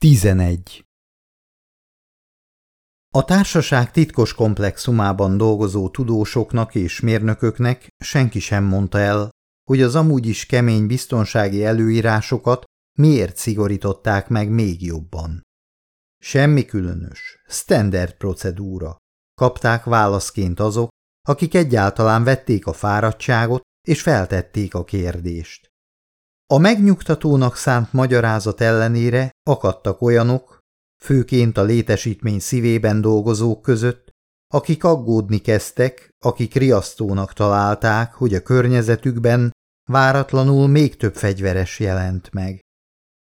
11. A társaság titkos komplexumában dolgozó tudósoknak és mérnököknek senki sem mondta el, hogy az amúgy is kemény biztonsági előírásokat miért szigorították meg még jobban. Semmi különös, standard procedúra. Kapták válaszként azok, akik egyáltalán vették a fáradtságot és feltették a kérdést. A megnyugtatónak szánt magyarázat ellenére akadtak olyanok, főként a létesítmény szívében dolgozók között, akik aggódni kezdtek, akik riasztónak találták, hogy a környezetükben váratlanul még több fegyveres jelent meg.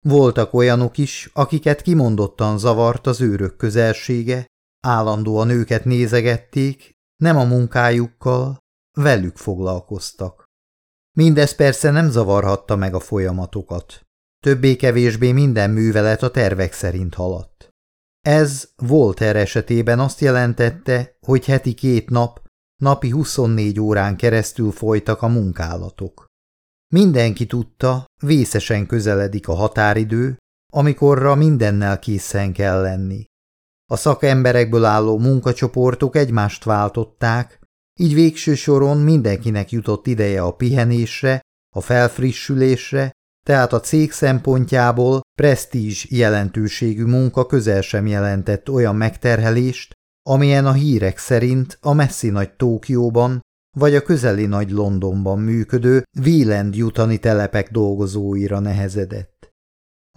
Voltak olyanok is, akiket kimondottan zavart az őrök közelsége, állandóan őket nézegették, nem a munkájukkal, velük foglalkoztak. Mindez persze nem zavarhatta meg a folyamatokat. Többé-kevésbé minden művelet a tervek szerint haladt. Ez Volter esetében azt jelentette, hogy heti két nap, napi 24 órán keresztül folytak a munkálatok. Mindenki tudta, vészesen közeledik a határidő, amikorra mindennel készen kell lenni. A szakemberekből álló munkacsoportok egymást váltották, így végső soron mindenkinek jutott ideje a pihenésre, a felfrissülésre, tehát a cég szempontjából presztízs jelentőségű munka közel sem jelentett olyan megterhelést, amilyen a hírek szerint a messzi nagy Tókióban vagy a közeli nagy Londonban működő Wieland jutani telepek dolgozóira nehezedett.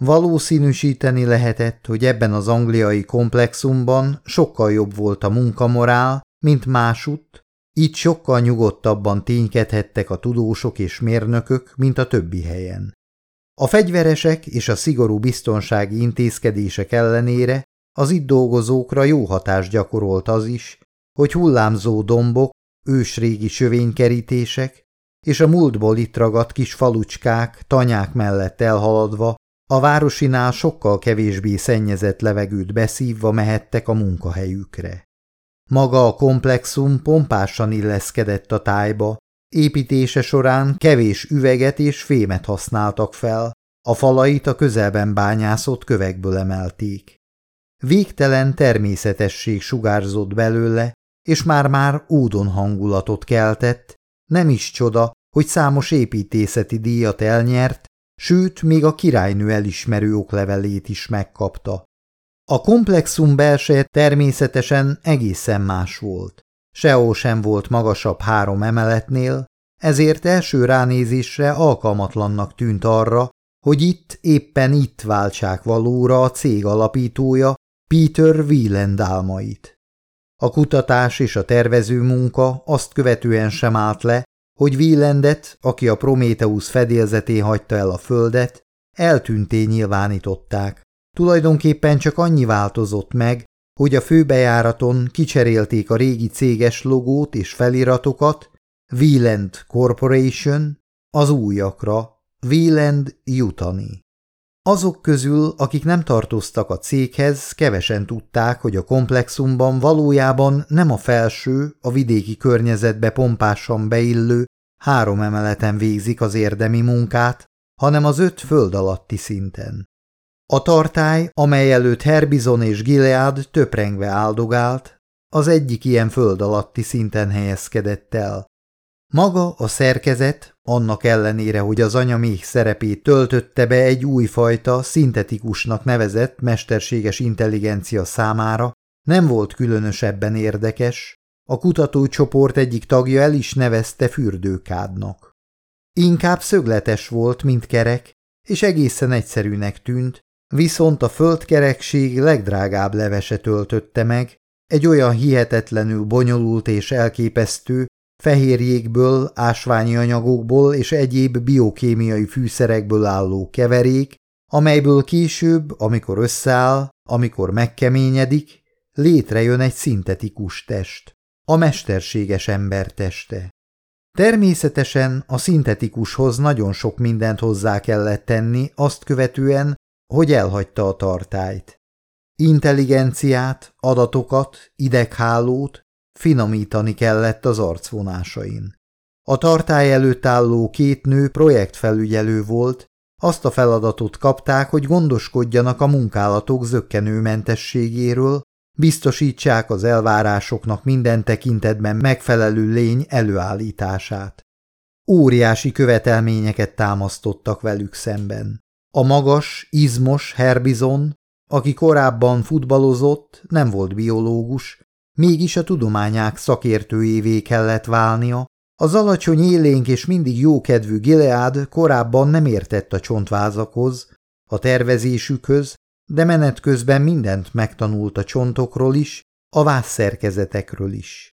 Valószínűsíteni lehetett, hogy ebben az angliai komplexumban sokkal jobb volt a munkamorál, mint másutt, itt sokkal nyugodtabban ténykedhettek a tudósok és mérnökök, mint a többi helyen. A fegyveresek és a szigorú biztonsági intézkedések ellenére az itt dolgozókra jó hatást gyakorolt az is, hogy hullámzó dombok, ősrégi sövénykerítések és a múltból itt ragadt kis falucskák, tanyák mellett elhaladva, a városinál sokkal kevésbé szennyezett levegőt beszívva mehettek a munkahelyükre. Maga a komplexum pompásan illeszkedett a tájba, építése során kevés üveget és fémet használtak fel, a falait a közelben bányászott kövekből emelték. Végtelen természetesség sugárzott belőle, és már-már údon hangulatot keltett, nem is csoda, hogy számos építészeti díjat elnyert, sőt, még a királynő elismerő oklevelét is megkapta. A komplexum belseje természetesen egészen más volt. Sehol sem volt magasabb három emeletnél, ezért első ránézésre alkalmatlannak tűnt arra, hogy itt éppen itt váltsák valóra a cég alapítója Peter Wieland álmait. A kutatás és a tervező munka azt követően sem állt le, hogy Wielandet, aki a Prometheus fedélzetén hagyta el a földet, eltűnté nyilvánították, Tulajdonképpen csak annyi változott meg, hogy a főbejáraton kicserélték a régi céges logót és feliratokat, Wieland Corporation, az újakra, Wieland Jutani. Azok közül, akik nem tartoztak a céghez, kevesen tudták, hogy a komplexumban valójában nem a felső, a vidéki környezetbe pompásan beillő, három emeleten végzik az érdemi munkát, hanem az öt föld alatti szinten. A tartály, amely előtt Herbizon és Gilead töprengve áldogált, az egyik ilyen föld alatti szinten helyezkedett el. Maga a szerkezet, annak ellenére, hogy az anya még szerepét töltötte be egy újfajta, szintetikusnak nevezett mesterséges intelligencia számára, nem volt különösebben érdekes, a kutatócsoport egyik tagja el is nevezte fürdőkádnak. Inkább szögletes volt, mint kerek, és egészen egyszerűnek tűnt, Viszont a földkerekség legdrágább levese töltötte meg, egy olyan hihetetlenül bonyolult és elképesztő, fehérjékből, ásványi anyagokból és egyéb biokémiai fűszerekből álló keverék, amelyből később, amikor összeáll, amikor megkeményedik, létrejön egy szintetikus test, a mesterséges ember teste. Természetesen a szintetikushoz nagyon sok mindent hozzá kellett tenni, azt követően, hogy elhagyta a tartályt. Intelligenciát, adatokat, ideghálót finomítani kellett az arcvonásain. A tartály előtt álló két nő projektfelügyelő volt, azt a feladatot kapták, hogy gondoskodjanak a munkálatok zöggenőmentességéről, biztosítsák az elvárásoknak minden tekintetben megfelelő lény előállítását. Óriási követelményeket támasztottak velük szemben. A magas, izmos Herbizon, aki korábban futballozott, nem volt biológus, mégis a tudományák szakértőjévé kellett válnia, az alacsony élénk és mindig jókedvű Gilead korábban nem értett a csontvázakhoz, a tervezésükhöz, de menet közben mindent megtanult a csontokról is, a vászszerkezetekről is.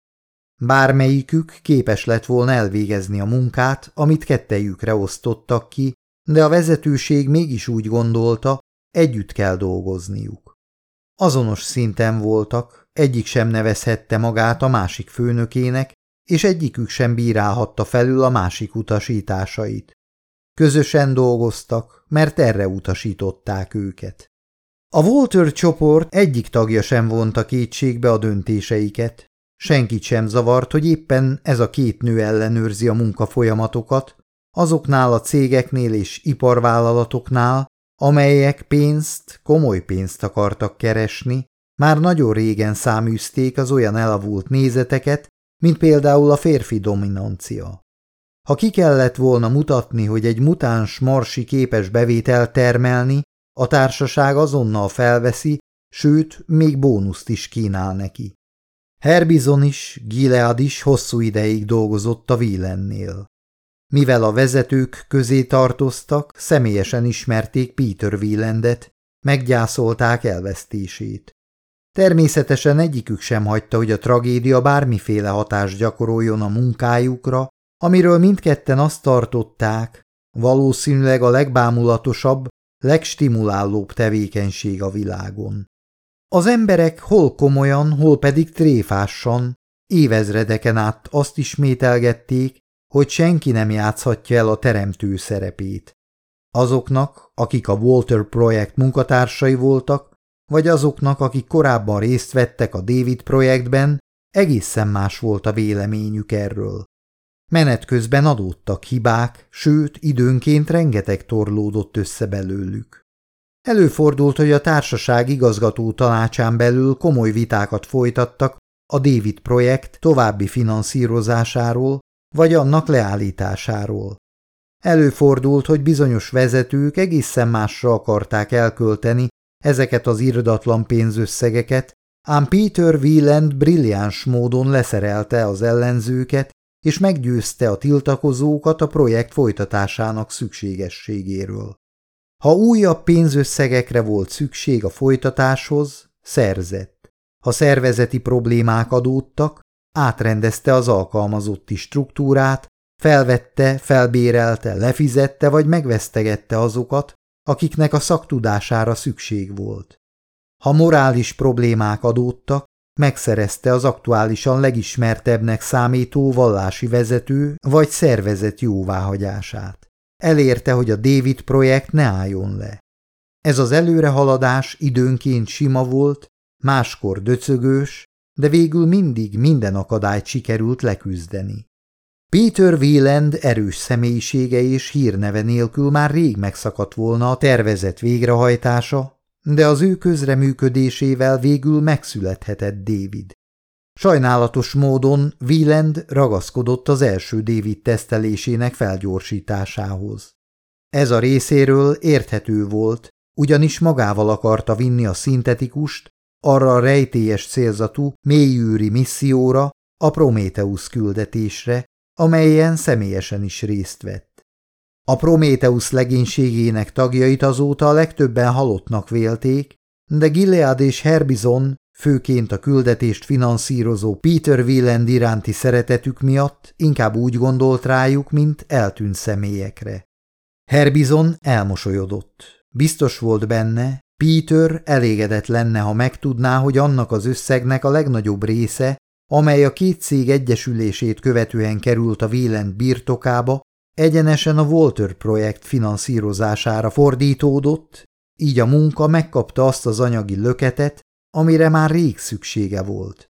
Bármelyikük képes lett volna elvégezni a munkát, amit kettejükre osztottak ki, de a vezetőség mégis úgy gondolta, együtt kell dolgozniuk. Azonos szinten voltak, egyik sem nevezhette magát a másik főnökének, és egyikük sem bírálhatta felül a másik utasításait. Közösen dolgoztak, mert erre utasították őket. A Walter csoport egyik tagja sem vonta kétségbe a döntéseiket. Senkit sem zavart, hogy éppen ez a két nő ellenőrzi a munkafolyamatokat, azoknál a cégeknél és iparvállalatoknál, amelyek pénzt, komoly pénzt akartak keresni, már nagyon régen száműzték az olyan elavult nézeteket, mint például a férfi dominancia. Ha ki kellett volna mutatni, hogy egy mutáns marsi képes bevételt termelni, a társaság azonnal felveszi, sőt, még bónuszt is kínál neki. Herbizon is, Gilead is hosszú ideig dolgozott a Wielennél. Mivel a vezetők közé tartoztak, személyesen ismerték Peter Wielandet, meggyászolták elvesztését. Természetesen egyikük sem hagyta, hogy a tragédia bármiféle hatást gyakoroljon a munkájukra, amiről mindketten azt tartották, valószínűleg a legbámulatosabb, legstimulálóbb tevékenység a világon. Az emberek hol komolyan, hol pedig tréfásan, évezredeken át azt ismételgették, hogy senki nem játszhatja el a teremtő szerepét. Azoknak, akik a Walter projekt munkatársai voltak, vagy azoknak, akik korábban részt vettek a David projektben, egészen más volt a véleményük erről. Menet közben adódtak hibák, sőt, időnként rengeteg torlódott össze belőlük. Előfordult, hogy a társaság igazgató tanácsán belül komoly vitákat folytattak a David projekt további finanszírozásáról, vagy annak leállításáról. Előfordult, hogy bizonyos vezetők egészen másra akarták elkölteni ezeket az irdatlan pénzösszegeket, ám Peter Wieland brilliáns módon leszerelte az ellenzőket, és meggyőzte a tiltakozókat a projekt folytatásának szükségességéről. Ha újabb pénzösszegekre volt szükség a folytatáshoz, szerzett. Ha szervezeti problémák adódtak, átrendezte az alkalmazotti struktúrát, felvette, felbérelte, lefizette vagy megvesztegette azokat, akiknek a szaktudására szükség volt. Ha morális problémák adódtak, megszerezte az aktuálisan legismertebbnek számító vallási vezető vagy szervezet jóváhagyását. Elérte, hogy a David projekt ne álljon le. Ez az előrehaladás időnként sima volt, máskor döcögős, de végül mindig minden akadályt sikerült leküzdeni. Peter Wieland erős személyisége és hírneve nélkül már rég megszakadt volna a tervezett végrehajtása, de az ő közreműködésével végül megszülethetett David. Sajnálatos módon Wieland ragaszkodott az első David tesztelésének felgyorsításához. Ez a részéről érthető volt, ugyanis magával akarta vinni a szintetikust arra a rejtélyes célzatú mélyűri misszióra, a Prometheus küldetésre, amelyen személyesen is részt vett. A Prometheus legénységének tagjait azóta a legtöbben halottnak vélték, de Gilead és Herbizon, főként a küldetést finanszírozó Peter Wieland iránti szeretetük miatt inkább úgy gondolt rájuk, mint eltűnt személyekre. Herbizon elmosolyodott. Biztos volt benne, Peter elégedett lenne, ha megtudná, hogy annak az összegnek a legnagyobb része amely a két cég egyesülését követően került a Wieland birtokába, egyenesen a Walter projekt finanszírozására fordítódott, így a munka megkapta azt az anyagi löketet, amire már rég szüksége volt.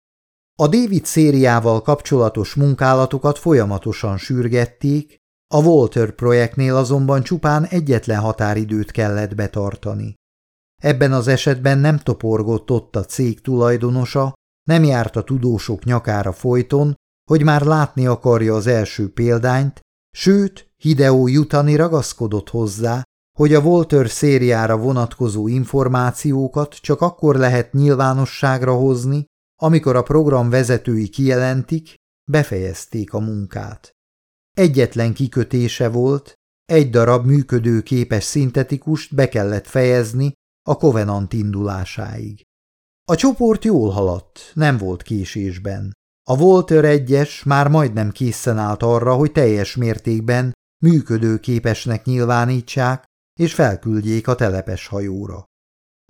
A David szériával kapcsolatos munkálatokat folyamatosan sürgették, A Walter projektnél azonban csupán egyetlen határidőt kellett betartani. Ebben az esetben nem toporgott ott a cég tulajdonosa, nem járt a tudósok nyakára folyton, hogy már látni akarja az első példányt, sőt, Hideo Jutani ragaszkodott hozzá, hogy a Walter szériára vonatkozó információkat csak akkor lehet nyilvánosságra hozni, amikor a program vezetői kijelentik, befejezték a munkát. Egyetlen kikötése volt, egy darab működőképes szintetikust be kellett fejezni a Covenant indulásáig. A csoport jól haladt, nem volt késésben. A Volter egyes már majdnem készen állt arra, hogy teljes mértékben működőképesnek nyilvánítsák és felküldjék a telepes hajóra.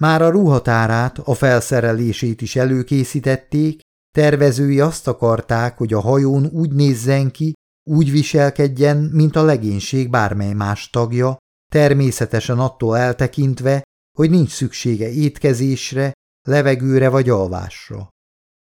Már a ruhatárát, a felszerelését is előkészítették, tervezői azt akarták, hogy a hajón úgy nézzen ki, úgy viselkedjen, mint a legénység bármely más tagja, természetesen attól eltekintve, hogy nincs szüksége étkezésre, levegőre vagy alvásra.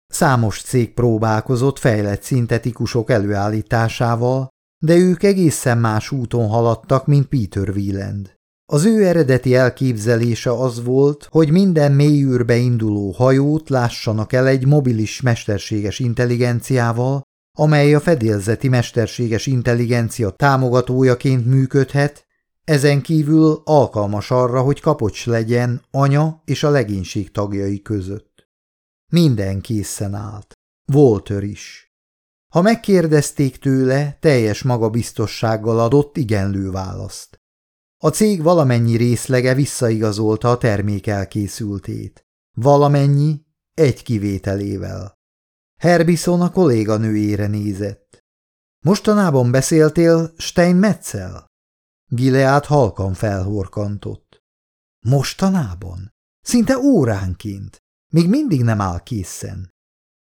Számos cég próbálkozott fejlett szintetikusok előállításával, de ők egészen más úton haladtak, mint Peter Wieland. Az ő eredeti elképzelése az volt, hogy minden mélyűrbe induló hajót lássanak el egy mobilis mesterséges intelligenciával, amely a fedélzeti mesterséges intelligencia támogatójaként működhet, ezen kívül alkalmas arra, hogy kapocs legyen anya és a legénység tagjai között. Minden készen állt. Walter is. Ha megkérdezték tőle, teljes magabiztossággal adott igenlő választ. A cég valamennyi részlege visszaigazolta a termék elkészültét. Valamennyi, egy kivételével. Herbison a kolléganőjére nézett. Mostanában beszéltél Steinmetzel? Gileát halkan felhorkantott. Mostanában? Szinte óránként. Még mindig nem áll készen.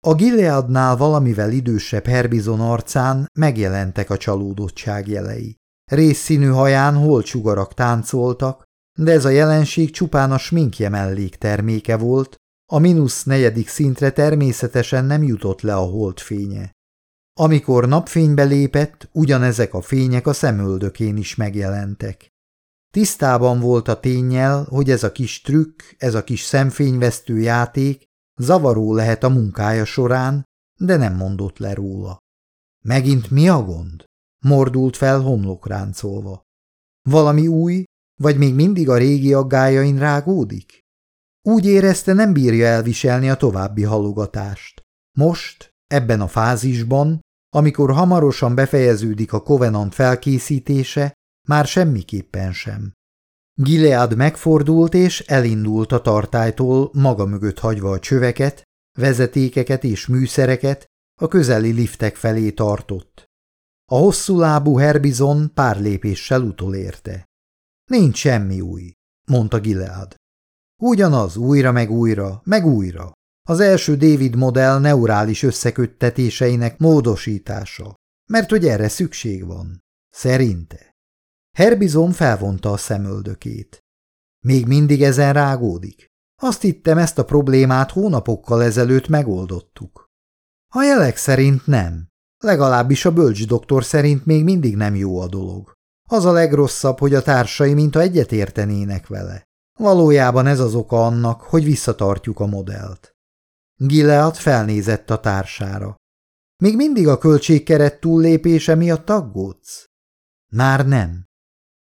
A Gileadnál valamivel idősebb Herbizon arcán megjelentek a csalódottság jelei. Részszínű haján holtsugarak táncoltak, de ez a jelenség csupán a sminkje mellékterméke volt, a mínusz negyedik szintre természetesen nem jutott le a holdfénye. Amikor napfénybe lépett, ugyanezek a fények a szemöldökén is megjelentek. Tisztában volt a tényel, hogy ez a kis trükk, ez a kis szemfényvesztő játék zavaró lehet a munkája során, de nem mondott le róla. Megint mi a gond? Mordult fel homlokráncolva. Valami új, vagy még mindig a régi aggájain rágódik? Úgy érezte, nem bírja elviselni a további halogatást. Most, ebben a fázisban, amikor hamarosan befejeződik a Covenant felkészítése, már semmiképpen sem. Gilead megfordult és elindult a tartálytól maga mögött hagyva a csöveket, vezetékeket és műszereket, a közeli liftek felé tartott. A hosszú lábú Herbizon pár lépéssel utolérte. Nincs semmi új, mondta Gilead. Ugyanaz, újra meg újra, meg újra. Az első David modell neurális összeköttetéseinek módosítása, mert hogy erre szükség van. Szerinte. Herbizon felvonta a szemöldökét. Még mindig ezen rágódik. Azt hittem, ezt a problémát hónapokkal ezelőtt megoldottuk. A jelek szerint nem. Legalábbis a bölcs doktor szerint még mindig nem jó a dolog. Az a legrosszabb, hogy a társai mintha egyetértenének vele. Valójában ez az oka annak, hogy visszatartjuk a modellt. Gilead felnézett a társára. Még mindig a költségkeret túllépése miatt aggódsz? Már nem.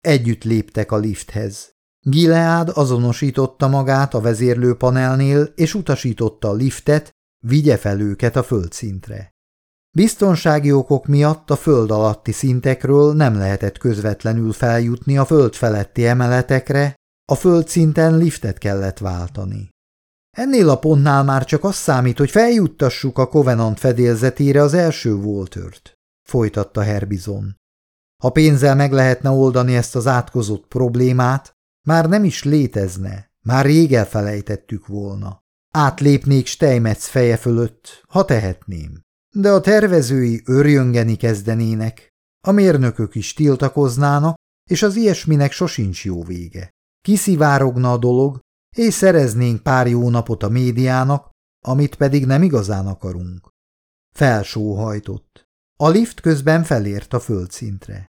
Együtt léptek a lifthez. Gilead azonosította magát a vezérlőpanelnél, és utasította a liftet, vigye fel őket a földszintre. Biztonsági okok miatt a föld alatti szintekről nem lehetett közvetlenül feljutni a föld feletti emeletekre, a földszinten liftet kellett váltani. Ennél a pontnál már csak az számít, hogy feljuttassuk a Covenant fedélzetére az első Voltört, folytatta Herbizon. Ha pénzzel meg lehetne oldani ezt az átkozott problémát, már nem is létezne, már rég elfelejtettük volna. Átlépnék Steinmetz feje fölött, ha tehetném. De a tervezői örjöngeni kezdenének, a mérnökök is tiltakoznának, és az ilyesminek sosincs jó vége. Kiszivárogna a dolog, és szereznénk pár jó napot a médiának, amit pedig nem igazán akarunk. Felsóhajtott. A lift közben felért a földszintre.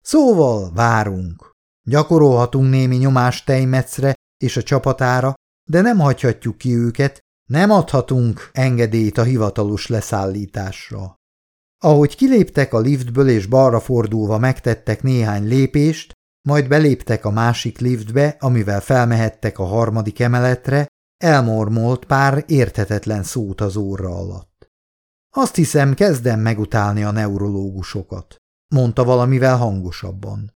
Szóval várunk. Gyakorolhatunk némi nyomást Tejmecre és a csapatára, de nem hagyhatjuk ki őket, nem adhatunk engedélyt a hivatalos leszállításra. Ahogy kiléptek a liftből és balra fordulva megtettek néhány lépést, majd beléptek a másik liftbe, amivel felmehettek a harmadik emeletre, elmormolt pár érthetetlen szót az óra alatt. Azt hiszem, kezdem megutálni a neurológusokat, mondta valamivel hangosabban.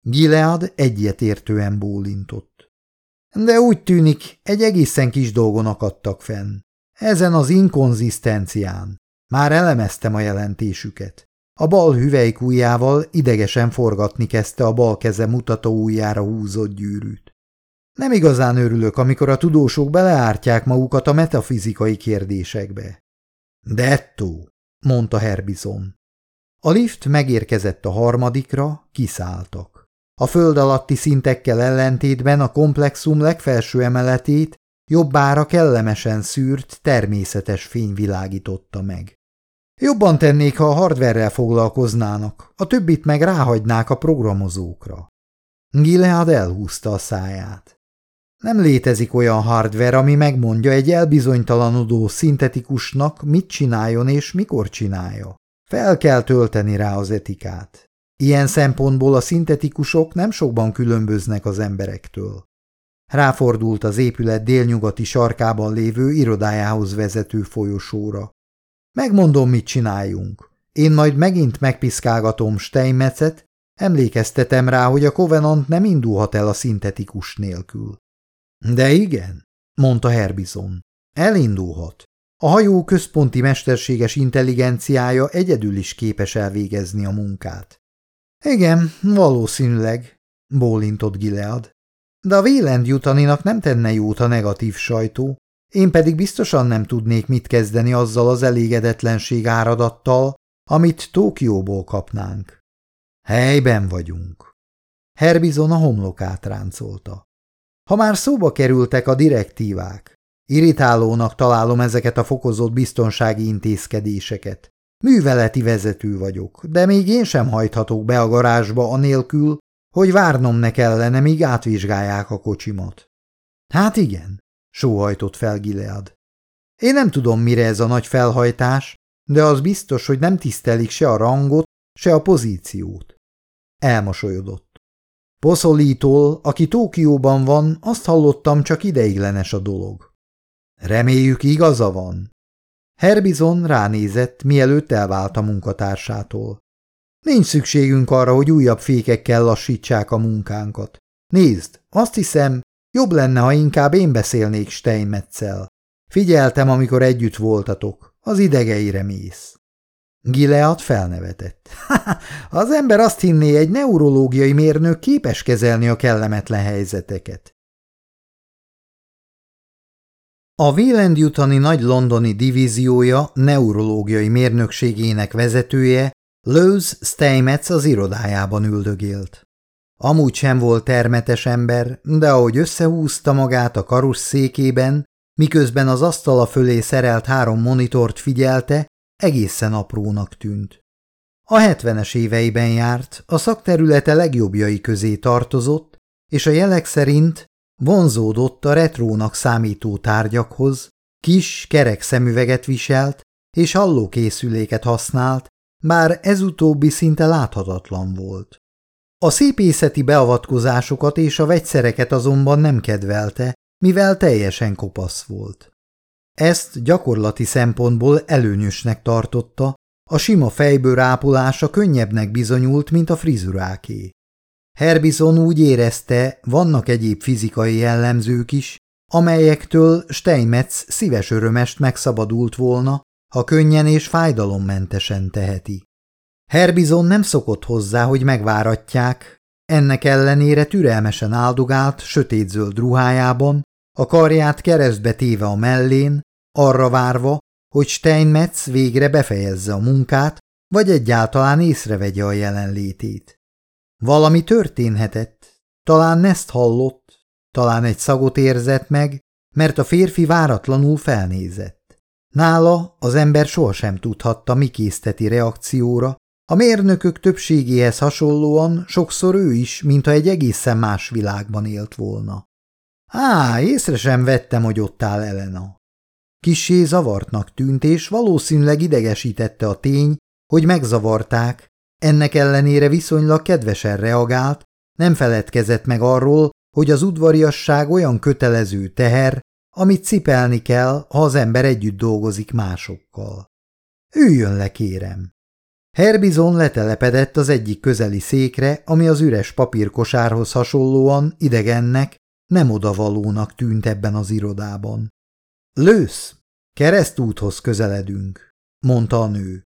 Gilead egyetértően bólintott. De úgy tűnik, egy egészen kis dolgon akadtak fenn. Ezen az inkonzisztencián. Már elemeztem a jelentésüket. A bal hüvelykújjával idegesen forgatni kezdte a bal keze mutató ujjára húzott gyűrűt. Nem igazán örülök, amikor a tudósok beleártják magukat a metafizikai kérdésekbe. Detto, mondta Herbison. A lift megérkezett a harmadikra, kiszálltak. A föld alatti szintekkel ellentétben a komplexum legfelső emeletét jobbára kellemesen szűrt, természetes fény világította meg. Jobban tennék, ha a hardverrel foglalkoznának, a többit meg ráhagynák a programozókra. Gilead elhúzta a száját. Nem létezik olyan hardware, ami megmondja egy elbizonytalanodó szintetikusnak, mit csináljon és mikor csinálja. Fel kell tölteni rá az etikát. Ilyen szempontból a szintetikusok nem sokban különböznek az emberektől. Ráfordult az épület délnyugati sarkában lévő irodájához vezető folyosóra. Megmondom, mit csináljunk. Én majd megint megpiszkálgatom Steinmetzet, emlékeztetem rá, hogy a Covenant nem indulhat el a szintetikus nélkül. De igen, mondta Herbison. Elindulhat. A hajó központi mesterséges intelligenciája egyedül is képes elvégezni a munkát. Igen, valószínűleg, bólintott Gilead. De a Vélend jutaninak nem tenne jót a negatív sajtó, én pedig biztosan nem tudnék mit kezdeni azzal az elégedetlenség áradattal, amit Tókióból kapnánk. Helyben vagyunk. Herbizon a homlokát ráncolta. Ha már szóba kerültek a direktívák, irritálónak találom ezeket a fokozott biztonsági intézkedéseket. Műveleti vezető vagyok, de még én sem hajthatok be a garázsba anélkül, hogy várnom ne kellene, míg átvizsgálják a kocsimat. Hát igen, sóhajtott fel Gilead. Én nem tudom, mire ez a nagy felhajtás, de az biztos, hogy nem tisztelik se a rangot, se a pozíciót. Elmosolyodott. Poszolítól, aki Tókióban van, azt hallottam, csak ideiglenes a dolog. Reméljük igaza van. Herbizon ránézett, mielőtt elvált a munkatársától. Nincs szükségünk arra, hogy újabb fékekkel lassítsák a munkánkat. Nézd, azt hiszem, jobb lenne, ha inkább én beszélnék Steinmetzel. Figyeltem, amikor együtt voltatok. Az idegeire mész. Gilead felnevetett. az ember azt hinné, egy neurológiai mérnök képes kezelni a kellemetlen helyzeteket. A Wieland Jutani nagy londoni divíziója neurológiai mérnökségének vezetője Lőz Steinmetz az irodájában üldögélt. Amúgy sem volt termetes ember, de ahogy összehúzta magát a karusszékében, miközben az asztala fölé szerelt három monitort figyelte, egészen aprónak tűnt. A hetvenes éveiben járt, a szakterülete legjobbjai közé tartozott, és a jelek szerint vonzódott a retrónak számító tárgyakhoz, kis, kerek szemüveget viselt, és hallókészüléket használt, bár ez utóbbi szinte láthatatlan volt. A szépészeti beavatkozásokat és a vegyszereket azonban nem kedvelte, mivel teljesen kopasz volt. Ezt gyakorlati szempontból előnyösnek tartotta, a sima fejből ápolása könnyebbnek bizonyult, mint a frizuráké. Herbison úgy érezte, vannak egyéb fizikai jellemzők is, amelyektől Steinmetz szíves örömest megszabadult volna, ha könnyen és fájdalommentesen teheti. Herbizon nem szokott hozzá, hogy megváratják, ennek ellenére türelmesen áldogált sötétzöld ruhájában, a karját keresztbe téve a mellén, arra várva, hogy Steinmetz végre befejezze a munkát, vagy egyáltalán észrevegye a jelenlétét. Valami történhetett, talán ezt hallott, talán egy szagot érzett meg, mert a férfi váratlanul felnézett. Nála az ember sohasem tudhatta, mi készteti reakcióra, A mérnökök többségéhez hasonlóan sokszor ő is, mintha egy egészen más világban élt volna. Á, észre sem vettem, hogy ott áll Elena. Kissé zavartnak tűnt, és valószínűleg idegesítette a tény, hogy megzavarták, ennek ellenére viszonylag kedvesen reagált, nem feledkezett meg arról, hogy az udvariasság olyan kötelező teher, amit cipelni kell, ha az ember együtt dolgozik másokkal. Üljön le, kérem! Herbizon letelepedett az egyik közeli székre, ami az üres papírkosárhoz hasonlóan idegennek, nem odavalónak tűnt ebben az irodában. Lősz, keresztúthoz közeledünk, mondta a nő.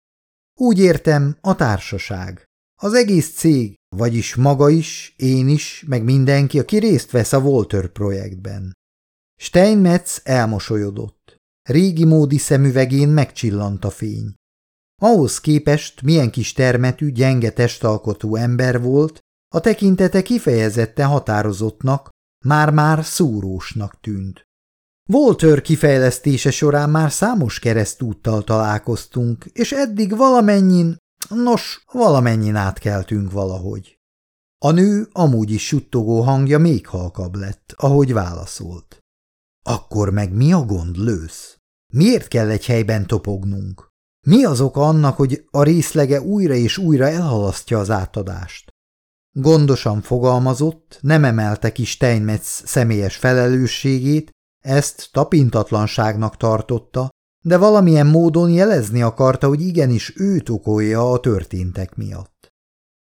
Úgy értem, a társaság. Az egész cég, vagyis maga is, én is, meg mindenki, aki részt vesz a Walter projektben. Steinmetz elmosolyodott. Régi módi szemüvegén megcsillant a fény. Ahhoz képest, milyen kis termetű, gyenge testalkotú ember volt, a tekintete kifejezetten határozottnak, már-már szúrósnak tűnt. Voltör kifejlesztése során már számos keresztúttal találkoztunk, és eddig valamennyin, nos, valamennyin átkeltünk valahogy. A nő amúgy is suttogó hangja még halkabb lett, ahogy válaszolt. Akkor meg mi a gond, lősz? Miért kell egy helyben topognunk? Mi az oka annak, hogy a részlege újra és újra elhalasztja az átadást? Gondosan fogalmazott, nem emelte ki Steinmetz személyes felelősségét, ezt tapintatlanságnak tartotta, de valamilyen módon jelezni akarta, hogy igenis őt okolja a történtek miatt.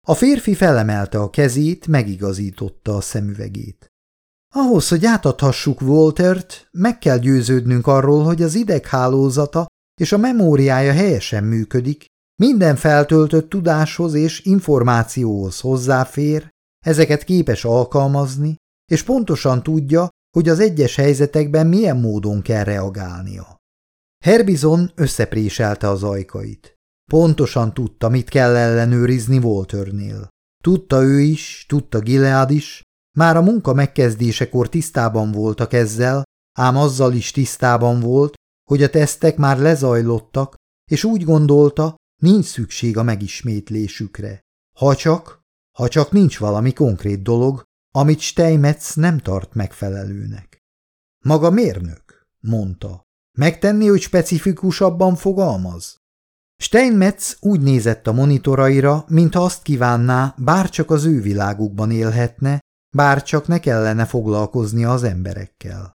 A férfi felemelte a kezét, megigazította a szemüvegét. Ahhoz, hogy átadhassuk Waltert, meg kell győződnünk arról, hogy az ideghálózata és a memóriája helyesen működik, minden feltöltött tudáshoz és információhoz hozzáfér, ezeket képes alkalmazni, és pontosan tudja, hogy az egyes helyzetekben milyen módon kell reagálnia. Herbizon összepréselte az ajkait. Pontosan tudta, mit kell ellenőrizni Walternél. Tudta ő is, tudta Gilead is, már a munka megkezdésekor tisztában voltak ezzel, ám azzal is tisztában volt, hogy a tesztek már lezajlottak, és úgy gondolta, nincs szükség a megismétlésükre. Ha csak, ha csak nincs valami konkrét dolog, amit Steinmetz nem tart megfelelőnek. Maga mérnök, mondta. Megtenni, hogy specifikusabban fogalmaz? Steinmetz úgy nézett a monitoraira, mintha azt kívánná, bárcsak az ő világukban élhetne, bárcsak ne kellene foglalkoznia az emberekkel.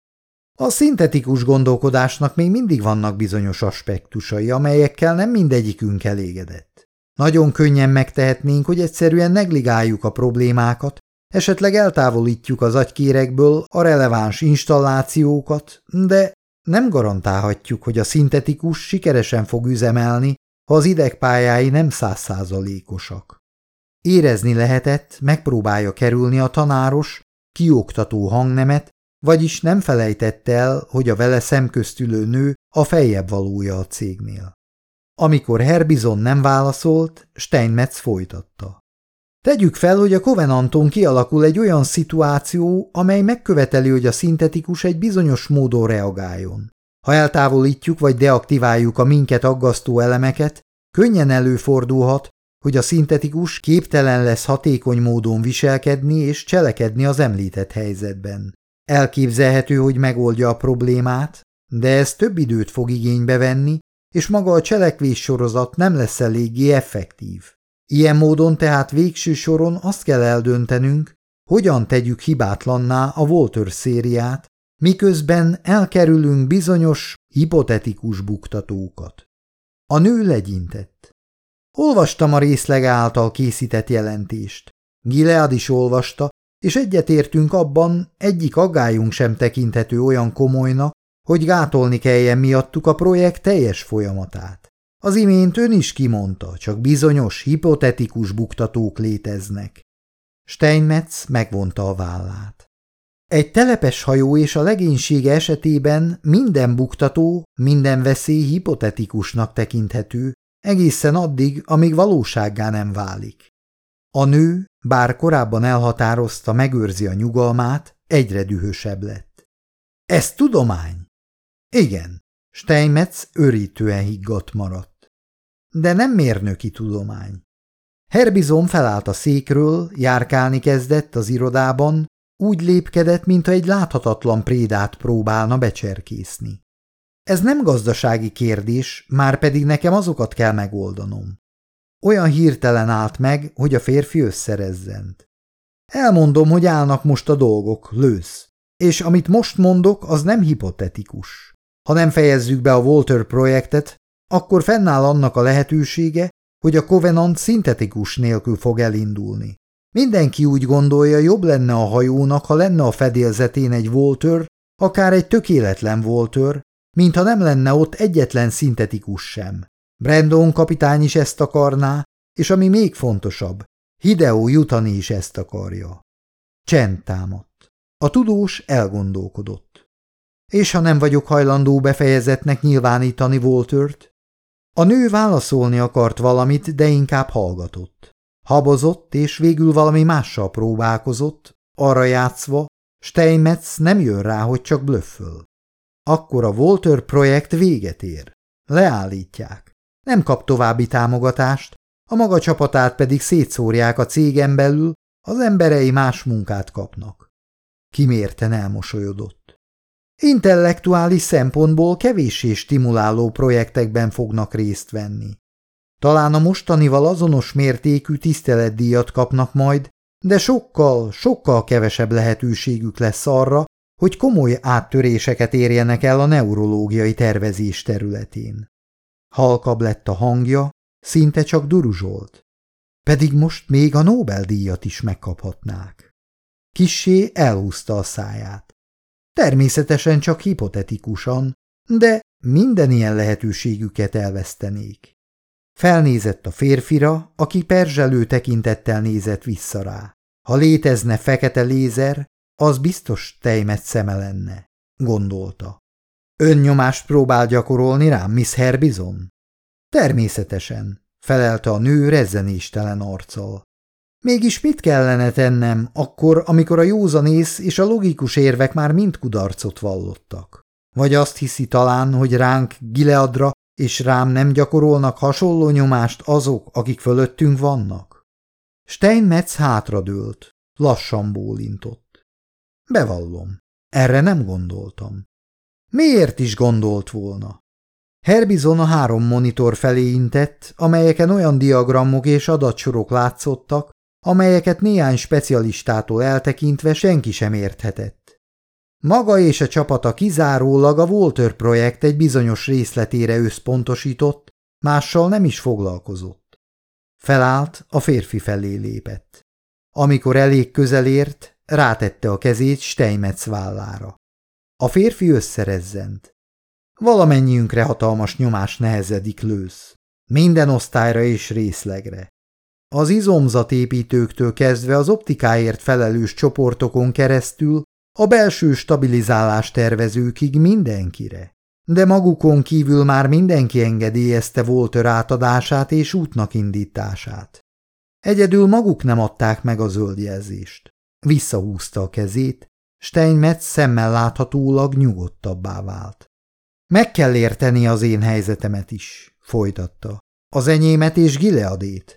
A szintetikus gondolkodásnak még mindig vannak bizonyos aspektusai, amelyekkel nem mindegyikünk elégedett. Nagyon könnyen megtehetnénk, hogy egyszerűen negligáljuk a problémákat, esetleg eltávolítjuk az agykérekből a releváns installációkat, de nem garantálhatjuk, hogy a szintetikus sikeresen fog üzemelni, ha az idegpályái nem százszázalékosak. Érezni lehetett, megpróbálja kerülni a tanáros, kioktató hangnemet, vagyis nem felejtett el, hogy a vele szemköztülő nő a feljebb valója a cégnél. Amikor Herbizon nem válaszolt, Steinmetz folytatta. Tegyük fel, hogy a Covenanton kialakul egy olyan szituáció, amely megköveteli, hogy a szintetikus egy bizonyos módon reagáljon. Ha eltávolítjuk vagy deaktiváljuk a minket aggasztó elemeket, könnyen előfordulhat, hogy a szintetikus képtelen lesz hatékony módon viselkedni és cselekedni az említett helyzetben. Elképzelhető, hogy megoldja a problémát, de ez több időt fog igénybe venni, és maga a cselekvés sorozat nem lesz eléggé effektív. Ilyen módon tehát végső soron azt kell eldöntenünk, hogyan tegyük hibátlanná a Walter szériát, miközben elkerülünk bizonyos, hipotetikus buktatókat. A nő legyintett. Olvastam a részleg által készített jelentést. Gilead is olvasta, és egyetértünk abban, egyik aggályunk sem tekinthető olyan komolynak, hogy gátolni kelljen miattuk a projekt teljes folyamatát. Az imént ön is kimondta, csak bizonyos hipotetikus buktatók léteznek. Steinmetz megvonta a vállát. Egy telepes hajó és a legénysége esetében minden buktató, minden veszély hipotetikusnak tekinthető, egészen addig, amíg valósággá nem válik. A nő, bár korábban elhatározta, megőrzi a nyugalmát, egyre dühösebb lett. Ez tudomány? Igen, Steinmetz örítően higgadt maradt. De nem mérnöki tudomány. Herbizon felállt a székről, járkálni kezdett az irodában, úgy lépkedett, mintha egy láthatatlan prédát próbálna becserkészni. Ez nem gazdasági kérdés, már pedig nekem azokat kell megoldanom. Olyan hirtelen állt meg, hogy a férfi összerezzent. Elmondom, hogy állnak most a dolgok, lősz. És amit most mondok, az nem hipotetikus. Ha nem fejezzük be a Walter projektet, akkor fennáll annak a lehetősége, hogy a Covenant szintetikus nélkül fog elindulni. Mindenki úgy gondolja, jobb lenne a hajónak, ha lenne a fedélzetén egy Walter, akár egy tökéletlen Walter, mintha nem lenne ott egyetlen szintetikus sem. Brandon kapitány is ezt akarná, és ami még fontosabb, Hideo jutani is ezt akarja. Csend támadt. A tudós elgondolkodott. És ha nem vagyok hajlandó befejezetnek nyilvánítani Waltert? A nő válaszolni akart valamit, de inkább hallgatott. Habozott, és végül valami mással próbálkozott, arra játszva, Steinmetz nem jön rá, hogy csak blöfföl. Akkor a Walter projekt véget ér. Leállítják. Nem kap további támogatást, a maga csapatát pedig szétszórják a cégen belül, az emberei más munkát kapnak. Kimérten elmosolyodott. Intellektuális szempontból kevéssé stimuláló projektekben fognak részt venni. Talán a mostanival azonos mértékű tiszteletdíjat kapnak majd, de sokkal, sokkal kevesebb lehetőségük lesz arra, hogy komoly áttöréseket érjenek el a neurológiai tervezés területén. Halkabb lett a hangja, szinte csak duruzsolt. Pedig most még a Nobel-díjat is megkaphatnák. Kissé elhúzta a száját. Természetesen csak hipotetikusan, de minden ilyen lehetőségüket elvesztenék. Felnézett a férfira, aki perzselő tekintettel nézett vissza rá. Ha létezne fekete lézer, az biztos tejmet szeme lenne, gondolta. Önnyomást próbál gyakorolni rám, Miss Herbizon? Természetesen, felelte a nő rezzenéstelen arccal. Mégis mit kellene tennem akkor, amikor a józanész és a logikus érvek már mind kudarcot vallottak? Vagy azt hiszi talán, hogy ránk Gileadra és rám nem gyakorolnak hasonló nyomást azok, akik fölöttünk vannak? Steinmetz hátradőlt, lassan bólintott. Bevallom, erre nem gondoltam. Miért is gondolt volna? Herbizon a három monitor felé intett, amelyeken olyan diagramok és adatsorok látszottak, amelyeket néhány specialistától eltekintve senki sem érthetett. Maga és a csapata kizárólag a Walter projekt egy bizonyos részletére összpontosított, mással nem is foglalkozott. Felállt, a férfi felé lépett. Amikor elég közel ért, rátette a kezét Steinmetz vállára. A férfi összerezzent. Valamennyiünkre hatalmas nyomás nehezedik lősz. Minden osztályra és részlegre. Az izomzatépítőktől kezdve az optikáért felelős csoportokon keresztül a belső stabilizálás tervezőkig mindenkire. De magukon kívül már mindenki engedélyezte Volter átadását és útnak indítását. Egyedül maguk nem adták meg a zöldjelzést. Visszahúzta a kezét, Steinmetz szemmel láthatólag nyugodtabbá vált. Meg kell érteni az én helyzetemet is, folytatta. Az enyémet és Gileadét.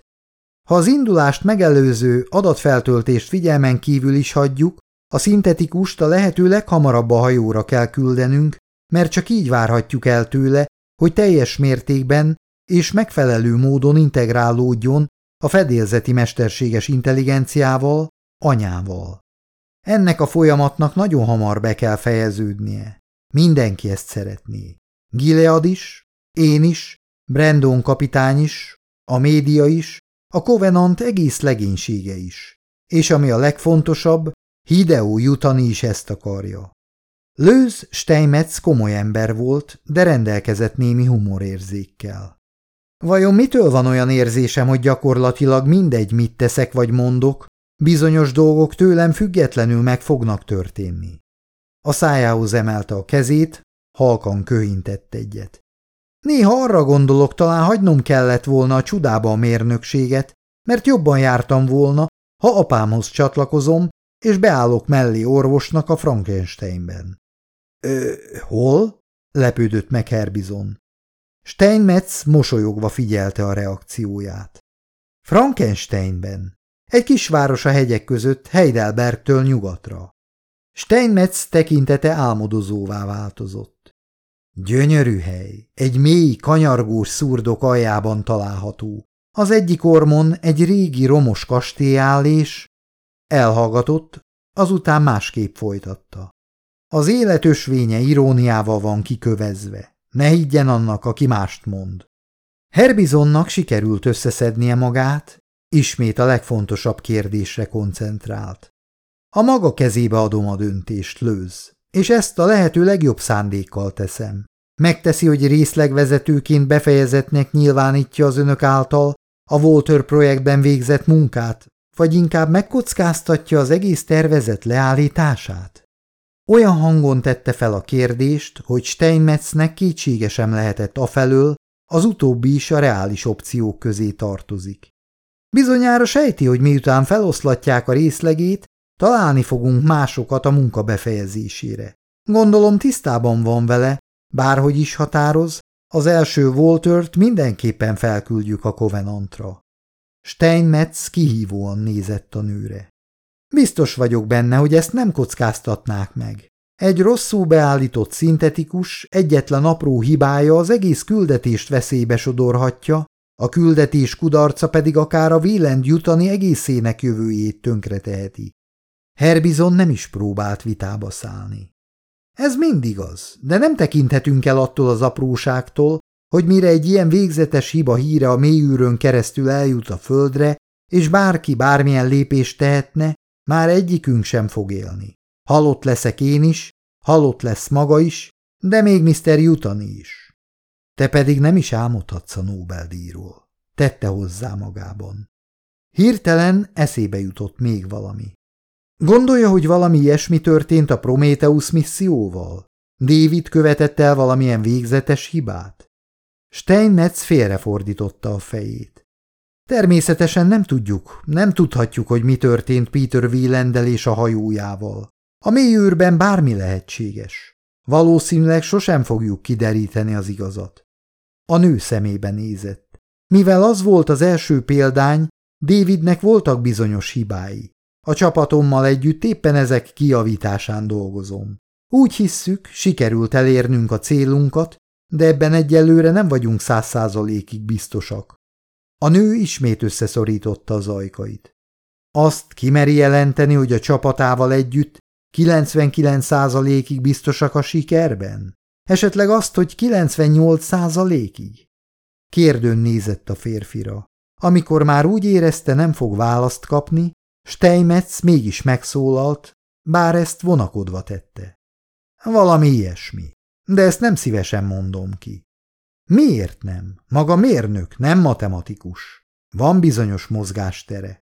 Ha az indulást megelőző adatfeltöltést figyelmen kívül is hagyjuk, a szintetikust a lehető leghamarabb a hajóra kell küldenünk, mert csak így várhatjuk el tőle, hogy teljes mértékben és megfelelő módon integrálódjon a fedélzeti mesterséges intelligenciával, anyával. Ennek a folyamatnak nagyon hamar be kell fejeződnie. Mindenki ezt szeretné. Gilead is, én is, Brandon kapitány is, a média is, a Covenant egész legénysége is. És ami a legfontosabb, Hideo jutani is ezt akarja. Lőz Steinmetz komoly ember volt, de rendelkezett némi humorérzékkel. Vajon mitől van olyan érzésem, hogy gyakorlatilag mindegy, mit teszek vagy mondok, bizonyos dolgok tőlem függetlenül meg fognak történni? A szájához emelte a kezét, halkan köhintett egyet. Néha arra gondolok, talán hagynom kellett volna a csudába a mérnökséget, mert jobban jártam volna, ha apámhoz csatlakozom, és beállok mellé orvosnak a Frankensteinben. Ö, hol? lepődött meg Herbizon. Steinmetz mosolyogva figyelte a reakcióját. Frankensteinben, egy kisváros a hegyek között Heidelbergtől nyugatra. Steinmetz tekintete álmodozóvá változott. Gyönyörű hely, egy mély, kanyargós szurdok aljában található. Az egyik ormon egy régi romos kastély áll, és elhallgatott, azután másképp folytatta. Az élet ösvénye iróniával van kikövezve. Ne higgyen annak, aki mást mond. Herbizonnak sikerült összeszednie magát, ismét a legfontosabb kérdésre koncentrált. A maga kezébe adom a döntést, lőz, és ezt a lehető legjobb szándékkal teszem. Megteszi, hogy részlegvezetőként befejezetnek nyilvánítja az önök által a Walter projektben végzett munkát, vagy inkább megkockáztatja az egész tervezet leállítását? Olyan hangon tette fel a kérdést, hogy Steinmetznek kétsége sem lehetett afelől, az utóbbi is a reális opciók közé tartozik. Bizonyára sejti, hogy miután feloszlatják a részlegét, találni fogunk másokat a munka befejezésére. Gondolom tisztában van vele, bárhogy is határoz, az első Waltert mindenképpen felküldjük a Covenantra. Steinmetz kihívóan nézett a nőre. Biztos vagyok benne, hogy ezt nem kockáztatnák meg. Egy rosszul beállított szintetikus, egyetlen apró hibája az egész küldetést veszélybe sodorhatja, a küldetés kudarca pedig akár a vélend jutani egészének jövőjét tönkreteheti. Herbizon nem is próbált vitába szállni. Ez mindig az, de nem tekinthetünk el attól az apróságtól, hogy mire egy ilyen végzetes hiba híre a mélyűrön keresztül eljut a földre, és bárki bármilyen lépést tehetne, már egyikünk sem fog élni. Halott leszek én is, halott lesz maga is, de még Mr. Jutani is. Te pedig nem is álmodhatsz a Nobel-díjról, tette hozzá magában. Hirtelen eszébe jutott még valami. Gondolja, hogy valami ilyesmi történt a Prometheus misszióval? David követett el valamilyen végzetes hibát? Steinmetz félrefordította a fejét. Természetesen nem tudjuk, nem tudhatjuk, hogy mi történt Peter Wielendel és a hajójával. A mélyűrben bármi lehetséges. Valószínűleg sosem fogjuk kideríteni az igazat. A nő szemébe nézett. Mivel az volt az első példány, Davidnek voltak bizonyos hibái. A csapatommal együtt éppen ezek kiavításán dolgozom. Úgy hisszük, sikerült elérnünk a célunkat, de ebben egyelőre nem vagyunk száz százalékig biztosak. A nő ismét összeszorította az ajkait. Azt kimeri jelenteni, hogy a csapatával együtt 99 százalékig biztosak a sikerben? Esetleg azt, hogy 98 százalékig? Kérdőn nézett a férfira. Amikor már úgy érezte, nem fog választ kapni, Steinmetz mégis megszólalt, bár ezt vonakodva tette. Valami ilyesmi, de ezt nem szívesen mondom ki. Miért nem? Maga mérnök, nem matematikus. Van bizonyos mozgástere.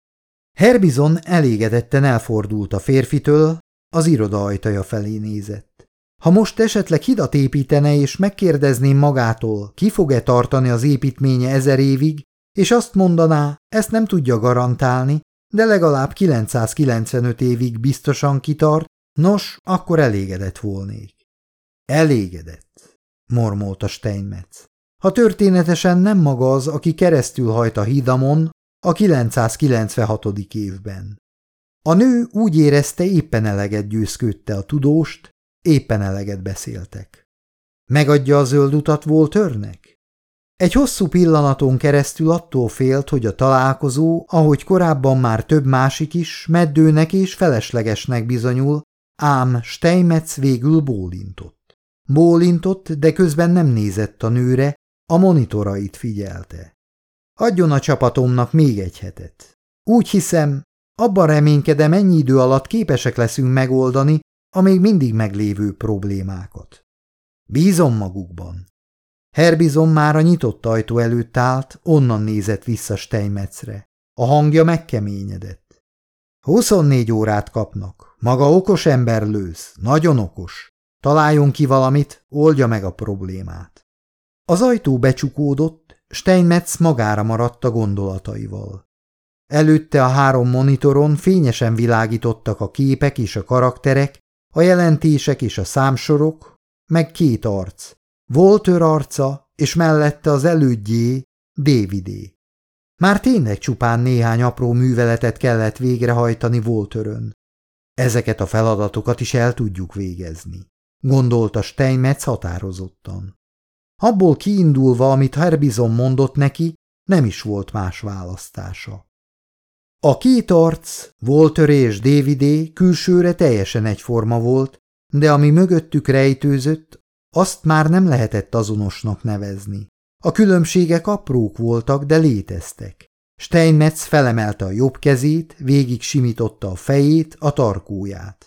Herbizon elégedetten elfordult a férfitől, az iroda ajtaja felé nézett. Ha most esetleg hidat építene és megkérdezném magától, ki fog-e tartani az építménye ezer évig, és azt mondaná, ezt nem tudja garantálni, de legalább 995 évig biztosan kitart, nos, akkor elégedett volnék. Elégedett, mormolta Steinmetz. Ha történetesen nem maga az, aki keresztül hajt a hídamon a 996. évben. A nő úgy érezte, éppen eleget győzködte a tudóst, éppen eleget beszéltek. Megadja a zöld utat Voltörnek? Egy hosszú pillanaton keresztül attól félt, hogy a találkozó, ahogy korábban már több másik is, meddőnek és feleslegesnek bizonyul, ám Steinmetz végül bólintott. Bólintott, de közben nem nézett a nőre, a monitorait figyelte. Adjon a csapatomnak még egy hetet. Úgy hiszem, abban reménykedem, ennyi idő alatt képesek leszünk megoldani a még mindig meglévő problémákat. Bízom magukban. Herbizon már a nyitott ajtó előtt állt, onnan nézett vissza Steinmetzre. A hangja megkeményedett. Huszonnégy órát kapnak. Maga okos ember lősz, nagyon okos. Találjon ki valamit, oldja meg a problémát. Az ajtó becsukódott, Steinmetz magára maradt a gondolataival. Előtte a három monitoron fényesen világítottak a képek és a karakterek, a jelentések és a számsorok, meg két arc, Walter arca, és mellette az elődjé, Davidé. Már tényleg csupán néhány apró műveletet kellett végrehajtani Voltörön. Ezeket a feladatokat is el tudjuk végezni, gondolta Steinmetz határozottan. Abból kiindulva, amit Herbizon mondott neki, nem is volt más választása. A két arc, Walter és Davidé külsőre teljesen egyforma volt, de ami mögöttük rejtőzött, azt már nem lehetett azonosnak nevezni. A különbségek aprók voltak, de léteztek. Steinmetz felemelte a jobb kezét, végig simította a fejét, a tarkóját.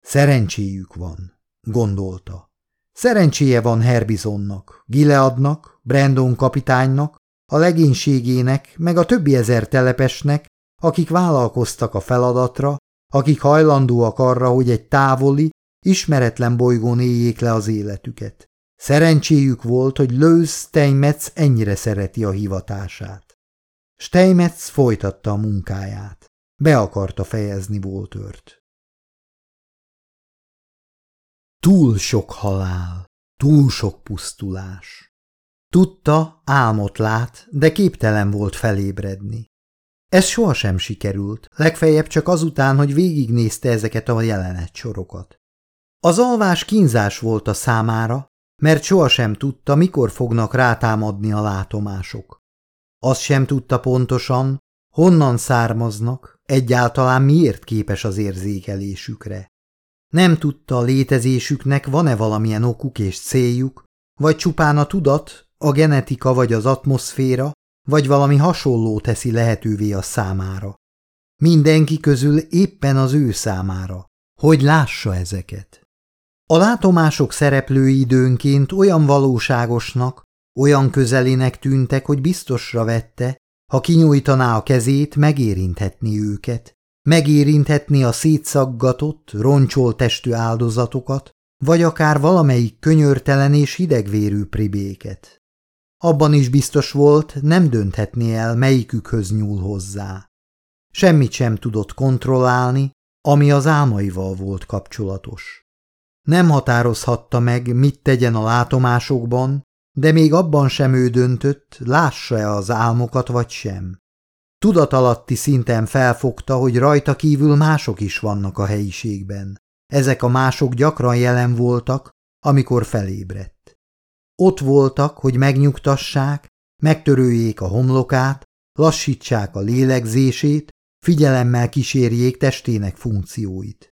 Szerencséjük van, gondolta. Szerencséje van Herbizonnak, Gileadnak, Brandon kapitánynak, a legénységének, meg a többi ezer telepesnek, akik vállalkoztak a feladatra, akik hajlandóak arra, hogy egy távoli, ismeretlen bolygón éljék le az életüket. Szerencséjük volt, hogy Lősz Steinmetz ennyire szereti a hivatását. Steinmetz folytatta a munkáját. Be akarta fejezni Voltört. Túl sok halál, túl sok pusztulás. Tudta, álmot lát, de képtelen volt felébredni. Ez sohasem sikerült, legfeljebb csak azután, hogy végignézte ezeket a jelenet sorokat. Az alvás kínzás volt a számára, mert sohasem tudta, mikor fognak rátámadni a látomások. Azt sem tudta pontosan, honnan származnak, egyáltalán miért képes az érzékelésükre. Nem tudta létezésüknek van-e valamilyen okuk és céljuk, vagy csupán a tudat, a genetika vagy az atmoszféra, vagy valami hasonló teszi lehetővé a számára. Mindenki közül éppen az ő számára, hogy lássa ezeket. A látomások szereplői időnként olyan valóságosnak, olyan közelinek tűntek, hogy biztosra vette, ha kinyújtaná a kezét, megérinthetni őket, megérinthetni a szétszaggatott, roncsolt testű áldozatokat, vagy akár valamelyik könyörtelen és hidegvérű pribéket. Abban is biztos volt, nem dönthetné el, melyikükhöz nyúl hozzá. Semmit sem tudott kontrollálni, ami az álmaival volt kapcsolatos. Nem határozhatta meg, mit tegyen a látomásokban, de még abban sem ő döntött, lássa-e az álmokat vagy sem. Tudatalatti szinten felfogta, hogy rajta kívül mások is vannak a helyiségben. Ezek a mások gyakran jelen voltak, amikor felébredt. Ott voltak, hogy megnyugtassák, megtörőjék a homlokát, lassítsák a lélegzését, figyelemmel kísérjék testének funkcióit.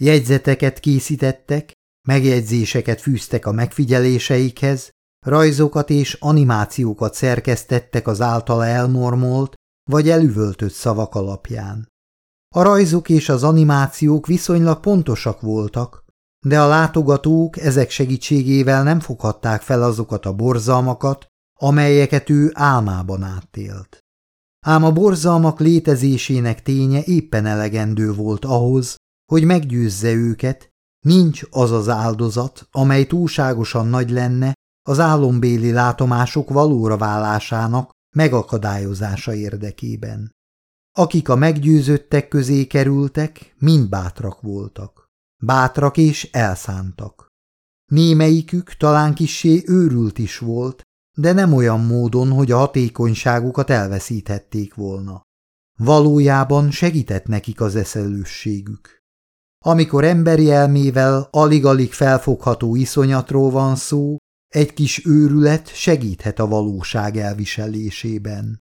Jegyzeteket készítettek, megjegyzéseket fűztek a megfigyeléseikhez, rajzokat és animációkat szerkesztettek az általa elmormolt vagy elüvöltött szavak alapján. A rajzok és az animációk viszonylag pontosak voltak, de a látogatók ezek segítségével nem foghatták fel azokat a borzalmakat, amelyeket ő álmában átélt. Ám a borzalmak létezésének ténye éppen elegendő volt ahhoz, hogy meggyőzze őket, nincs az az áldozat, amely túlságosan nagy lenne az álombéli látomások valóra válásának megakadályozása érdekében. Akik a meggyőzöttek közé kerültek, mind bátrak voltak. Bátrak és elszántak. Némelyikük talán kissé őrült is volt, de nem olyan módon, hogy a hatékonyságukat elveszíthették volna. Valójában segített nekik az eszelősségük. Amikor emberi elmével alig-alig felfogható iszonyatról van szó, egy kis őrület segíthet a valóság elviselésében.